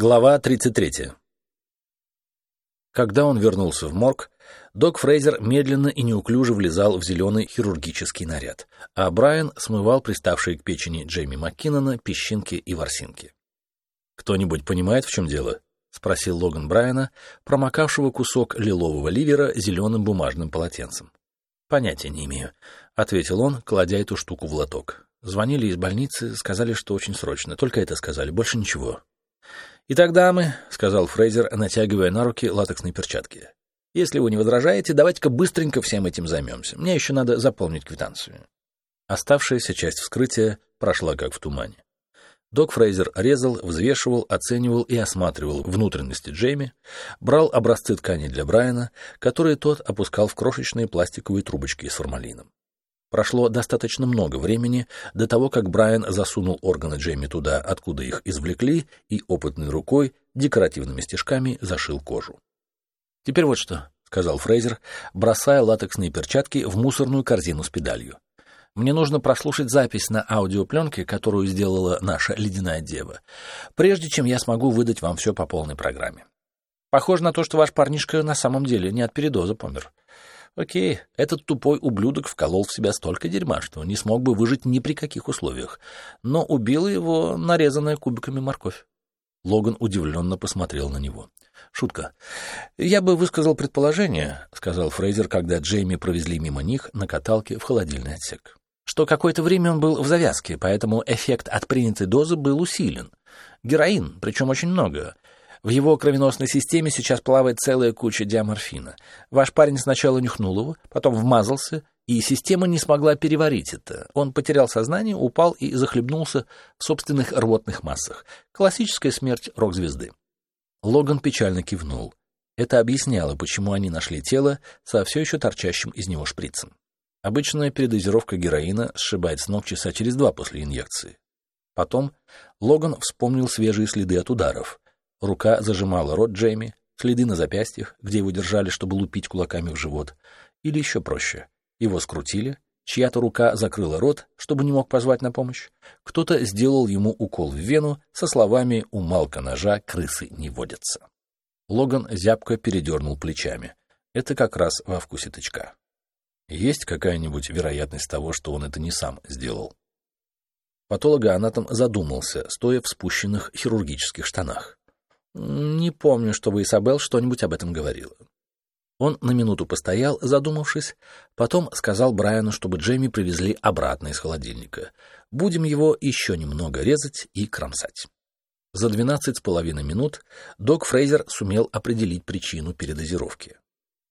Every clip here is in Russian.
Глава 33. Когда он вернулся в морг, док Фрейзер медленно и неуклюже влезал в зеленый хирургический наряд, а Брайан смывал приставшие к печени Джейми Маккинона песчинки и ворсинки. «Кто-нибудь понимает, в чем дело?» — спросил Логан Брайана, промокавшего кусок лилового ливера зеленым бумажным полотенцем. «Понятия не имею», — ответил он, кладя эту штуку в лоток. «Звонили из больницы, сказали, что очень срочно. Только это сказали, больше ничего». «Итак, дамы», — сказал Фрейзер, натягивая на руки латексные перчатки, — «если вы не возражаете, давайте-ка быстренько всем этим займемся. Мне еще надо заполнить квитанцию». Оставшаяся часть вскрытия прошла как в тумане. Док Фрейзер резал, взвешивал, оценивал и осматривал внутренности Джейми, брал образцы ткани для Брайана, которые тот опускал в крошечные пластиковые трубочки с формалином. Прошло достаточно много времени до того, как Брайан засунул органы Джейми туда, откуда их извлекли, и опытной рукой, декоративными стежками, зашил кожу. «Теперь вот что», — сказал Фрейзер, бросая латексные перчатки в мусорную корзину с педалью. «Мне нужно прослушать запись на аудиопленке, которую сделала наша ледяная дева, прежде чем я смогу выдать вам все по полной программе. Похоже на то, что ваш парнишка на самом деле не от передоза помер». Окей, этот тупой ублюдок вколол в себя столько дерьма, что не смог бы выжить ни при каких условиях. Но убила его нарезанная кубиками морковь. Логан удивленно посмотрел на него. «Шутка. Я бы высказал предположение», — сказал Фрейзер, когда Джейми провезли мимо них на каталке в холодильный отсек, «что какое-то время он был в завязке, поэтому эффект от принятой дозы был усилен. Героин, причем очень много. В его кровеносной системе сейчас плавает целая куча диаморфина. Ваш парень сначала нюхнул его, потом вмазался, и система не смогла переварить это. Он потерял сознание, упал и захлебнулся в собственных рвотных массах. Классическая смерть рок-звезды. Логан печально кивнул. Это объясняло, почему они нашли тело со все еще торчащим из него шприцем. Обычная передозировка героина сшибает с ног часа через два после инъекции. Потом Логан вспомнил свежие следы от ударов. Рука зажимала рот Джейми, следы на запястьях, где его держали, чтобы лупить кулаками в живот. Или еще проще. Его скрутили, чья-то рука закрыла рот, чтобы не мог позвать на помощь. Кто-то сделал ему укол в вену со словами «У малка ножа крысы не водятся». Логан зябко передернул плечами. Это как раз во вкусе тычка. Есть какая-нибудь вероятность того, что он это не сам сделал? Патологоанатом задумался, стоя в спущенных хирургических штанах. Не помню, чтобы Исабел что-нибудь об этом говорила. Он на минуту постоял, задумавшись, потом сказал Брайану, чтобы Джейми привезли обратно из холодильника. Будем его еще немного резать и кромсать. За двенадцать с половиной минут док Фрейзер сумел определить причину передозировки.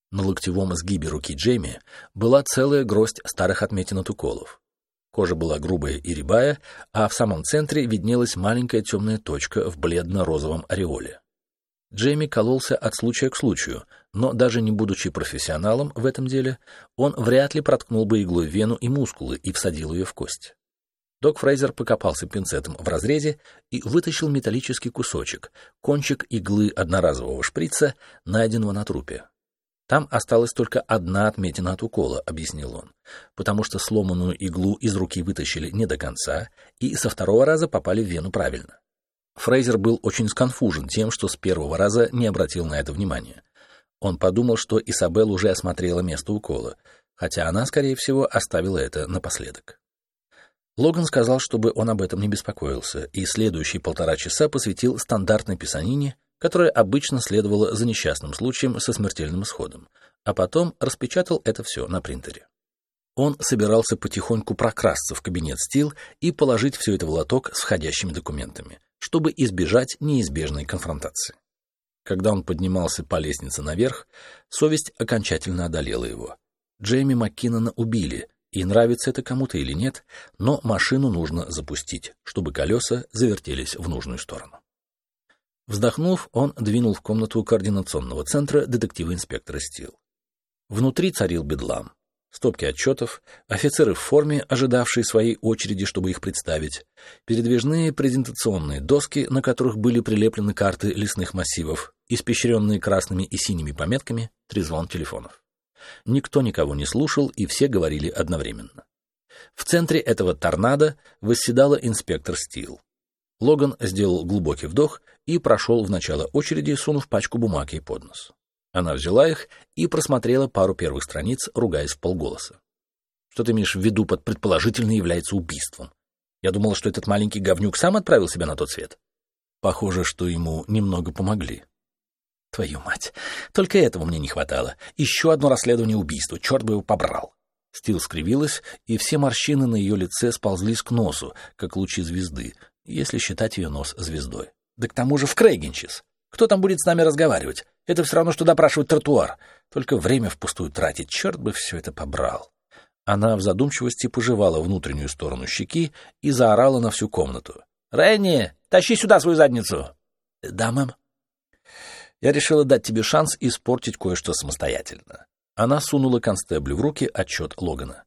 На локтевом сгибе руки Джейми была целая гроздь старых отметин от уколов. Кожа была грубая и рябая, а в самом центре виднелась маленькая темная точка в бледно-розовом ореоле. Джейми кололся от случая к случаю, но даже не будучи профессионалом в этом деле, он вряд ли проткнул бы иглой вену и мускулы и всадил ее в кость. Док Фрейзер покопался пинцетом в разрезе и вытащил металлический кусочек, кончик иглы одноразового шприца, найденного на трупе. Там осталась только одна отметина от укола, объяснил он, потому что сломанную иглу из руки вытащили не до конца и со второго раза попали в вену правильно. Фрейзер был очень сконфужен тем, что с первого раза не обратил на это внимания. Он подумал, что Исабел уже осмотрела место укола, хотя она, скорее всего, оставила это напоследок. Логан сказал, чтобы он об этом не беспокоился, и следующие полтора часа посвятил стандартной писанине, которое обычно следовало за несчастным случаем со смертельным исходом, а потом распечатал это все на принтере. Он собирался потихоньку прокрасться в кабинет Стил и положить все это в лоток с входящими документами, чтобы избежать неизбежной конфронтации. Когда он поднимался по лестнице наверх, совесть окончательно одолела его. Джейми Маккинона убили, и нравится это кому-то или нет, но машину нужно запустить, чтобы колеса завертелись в нужную сторону. Вздохнув, он двинул в комнату координационного центра детектива-инспектора Стил. Внутри царил бедлам. Стопки отчетов, офицеры в форме, ожидавшие своей очереди, чтобы их представить, передвижные презентационные доски, на которых были прилеплены карты лесных массивов, испещренные красными и синими пометками, трезвон телефонов. Никто никого не слушал, и все говорили одновременно. В центре этого торнадо восседала инспектор Стил. Логан сделал глубокий вдох и прошел в начало очереди, сунув пачку бумаг ей под нос. Она взяла их и просмотрела пару первых страниц, ругаясь в полголоса. Что ты имеешь в виду под предположительно является убийством? Я думала, что этот маленький говнюк сам отправил себя на тот свет. Похоже, что ему немного помогли. Твою мать, только этого мне не хватало. Еще одно расследование убийства, черт бы его побрал. Стил скривилась, и все морщины на ее лице сползлись к носу, как лучи звезды, если считать ее нос звездой. Да к тому же в Крейгенчес. Кто там будет с нами разговаривать? Это все равно, что допрашивать тротуар. Только время впустую тратить. Черт бы все это побрал. Она в задумчивости пожевала внутреннюю сторону щеки и заорала на всю комнату. «Ренни, тащи сюда свою задницу!» «Да, мэм». Я решила дать тебе шанс испортить кое-что самостоятельно. Она сунула констеблю в руки отчет Логана.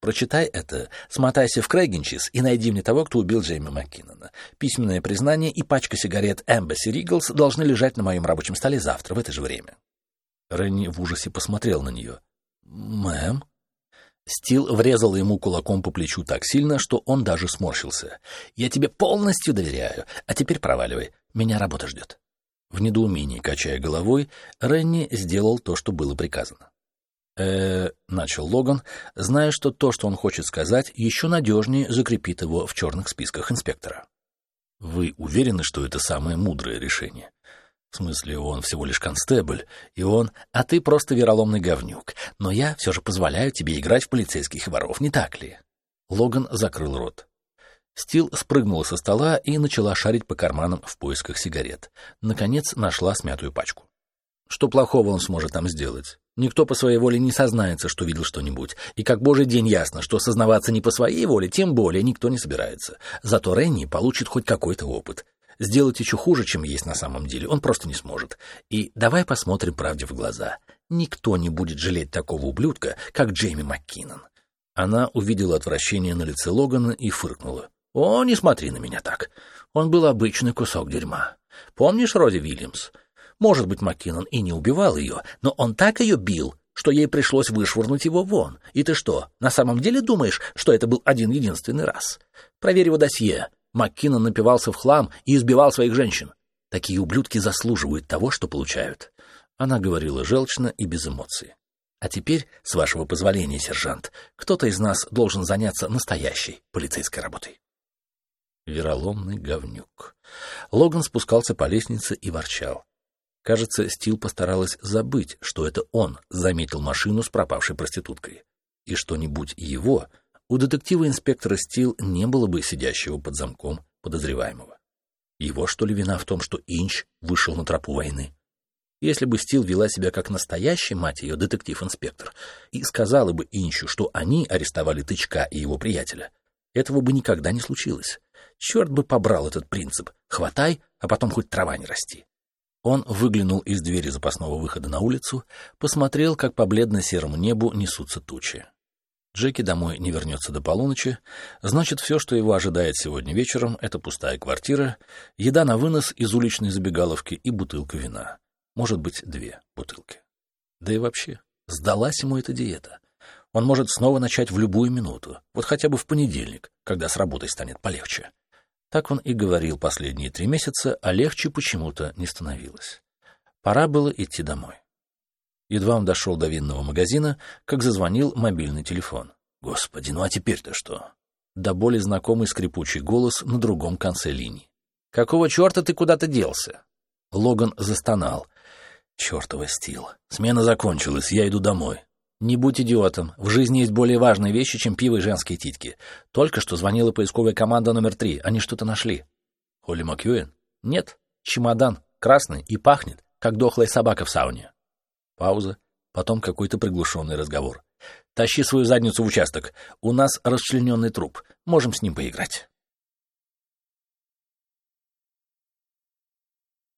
Прочитай это, смотайся в Крейгенчис и найди мне того, кто убил Джейми Маккинона. Письменное признание и пачка сигарет Embassy Regals должны лежать на моем рабочем столе завтра в это же время. Ренни в ужасе посмотрел на нее. «Мэм?» Стил врезал ему кулаком по плечу так сильно, что он даже сморщился. «Я тебе полностью доверяю, а теперь проваливай, меня работа ждет». В недоумении, качая головой, Ренни сделал то, что было приказано э начал Логан, зная, что то, что он хочет сказать, еще надежнее закрепит его в черных списках инспектора. «Вы уверены, что это самое мудрое решение?» В смысле, он всего лишь констебль, и он... А ты просто вероломный говнюк. Но я все же позволяю тебе играть в полицейских воров, не так ли?» Логан закрыл рот. Стил спрыгнула со стола и начала шарить по карманам в поисках сигарет. Наконец нашла смятую пачку. Что плохого он сможет там сделать? Никто по своей воле не сознается, что видел что-нибудь. И как божий день ясно, что сознаваться не по своей воле, тем более никто не собирается. Зато Ренни получит хоть какой-то опыт. Сделать еще хуже, чем есть на самом деле, он просто не сможет. И давай посмотрим правде в глаза. Никто не будет жалеть такого ублюдка, как Джейми МакКиннон. Она увидела отвращение на лице Логана и фыркнула. «О, не смотри на меня так. Он был обычный кусок дерьма. Помнишь Роди Вильямс? Может быть, Маккинон и не убивал ее, но он так ее бил, что ей пришлось вышвырнуть его вон. И ты что, на самом деле думаешь, что это был один-единственный раз? Проверь его досье. Маккинон напивался в хлам и избивал своих женщин. Такие ублюдки заслуживают того, что получают. Она говорила желчно и без эмоций. А теперь, с вашего позволения, сержант, кто-то из нас должен заняться настоящей полицейской работой. Вероломный говнюк. Логан спускался по лестнице и ворчал. Кажется, Стил постаралась забыть, что это он заметил машину с пропавшей проституткой. И что-нибудь его, у детектива-инспектора Стил не было бы сидящего под замком подозреваемого. Его, что ли, вина в том, что Инч вышел на тропу войны? Если бы Стил вела себя как настоящий, мать ее, детектив-инспектор, и сказала бы Инчу, что они арестовали Тычка и его приятеля, этого бы никогда не случилось. Черт бы побрал этот принцип. Хватай, а потом хоть трава не расти. Он выглянул из двери запасного выхода на улицу, посмотрел, как по бледно-серому небу несутся тучи. Джеки домой не вернется до полуночи, значит, все, что его ожидает сегодня вечером, это пустая квартира, еда на вынос из уличной забегаловки и бутылка вина. Может быть, две бутылки. Да и вообще, сдалась ему эта диета. Он может снова начать в любую минуту, вот хотя бы в понедельник, когда с работой станет полегче. Так он и говорил последние три месяца, а легче почему-то не становилось. Пора было идти домой. Едва он дошел до винного магазина, как зазвонил мобильный телефон. Господи, ну а теперь-то что? До боли знакомый скрипучий голос на другом конце линии. «Какого черта ты куда-то делся?» Логан застонал. «Чертова стил. Смена закончилась, я иду домой. Не будь идиотом. В жизни есть более важные вещи, чем пиво и женские титьки. Только что звонила поисковая команда номер три. Они что-то нашли. Холли Макьюэн? Нет. Чемодан. Красный и пахнет, как дохлая собака в сауне. Пауза. Потом какой-то приглушенный разговор. Тащи свою задницу в участок. У нас расчлененный труп. Можем с ним поиграть.